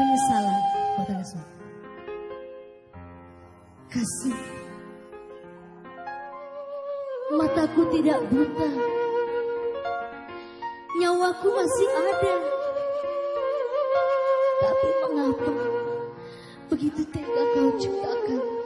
penyesalan buat. Kasih. Mataku tidak buta. Nyawaku masih ada. Tapi mengapa begitu tega kau ciptakan?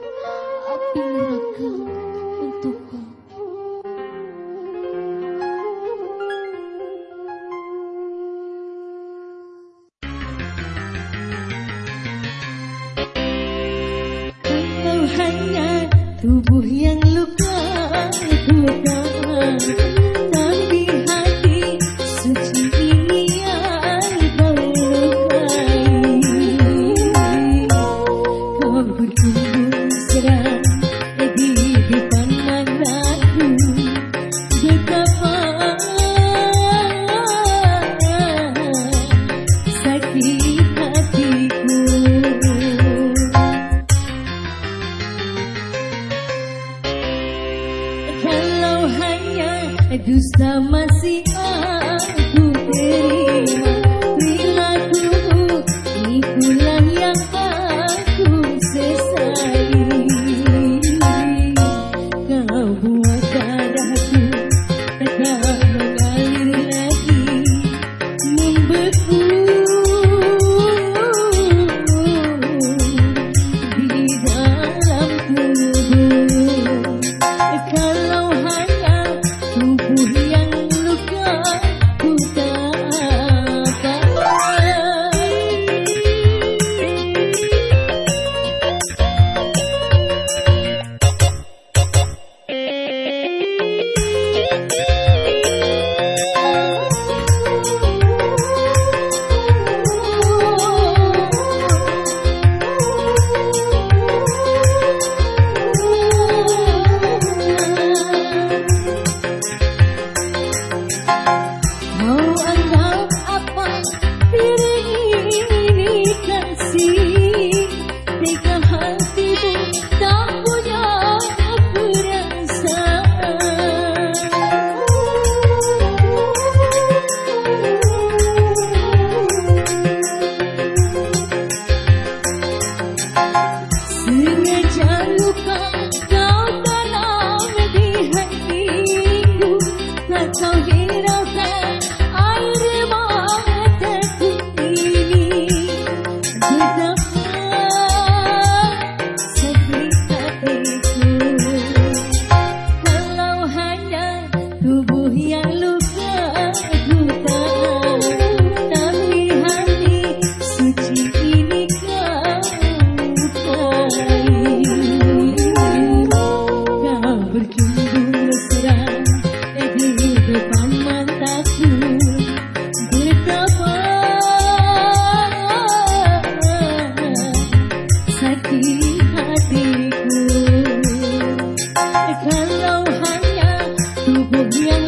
我不愿。